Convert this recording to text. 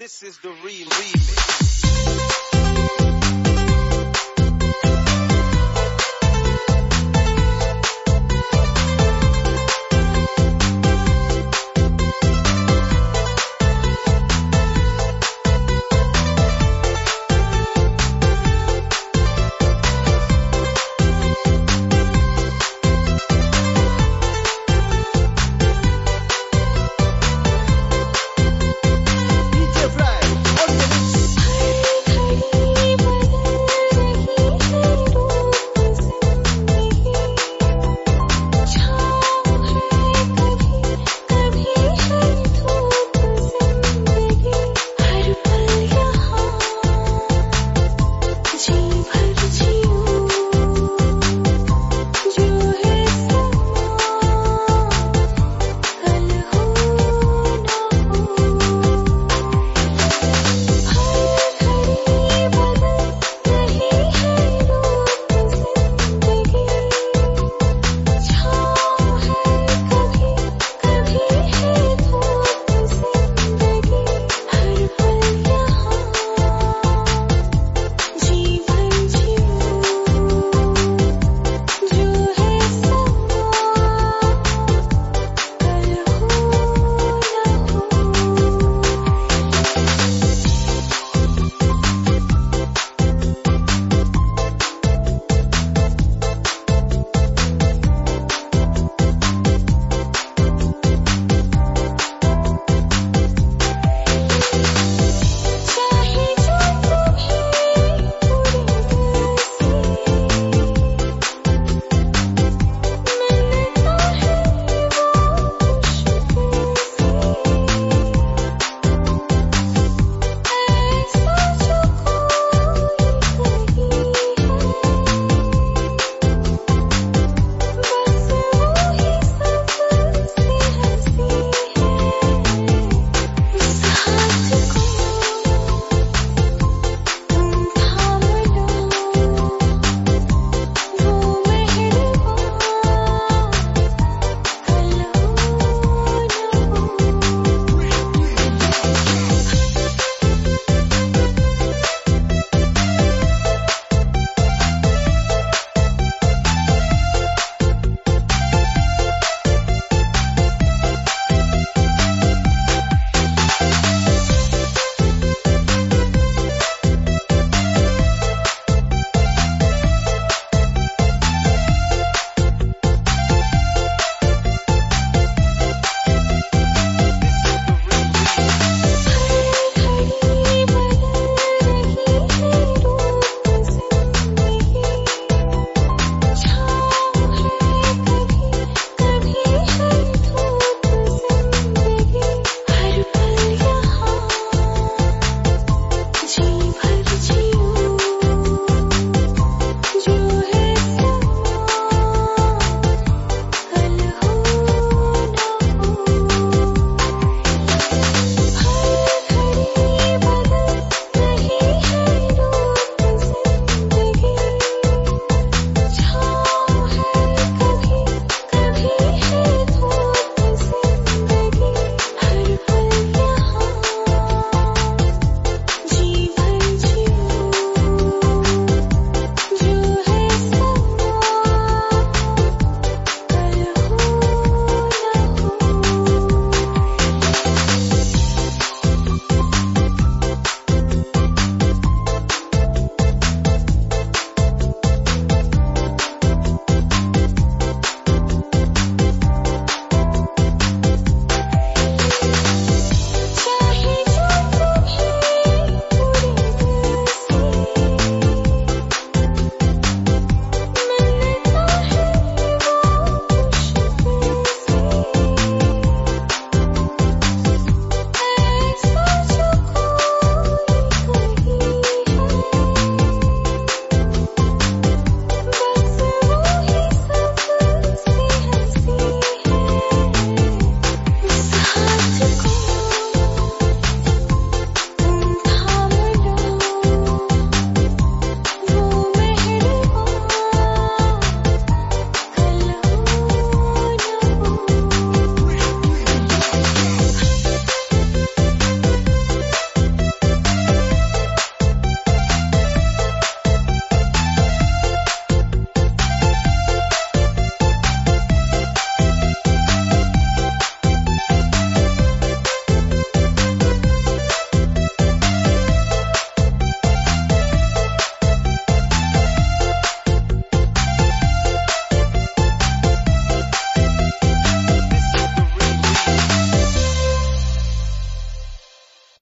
This is the real remix.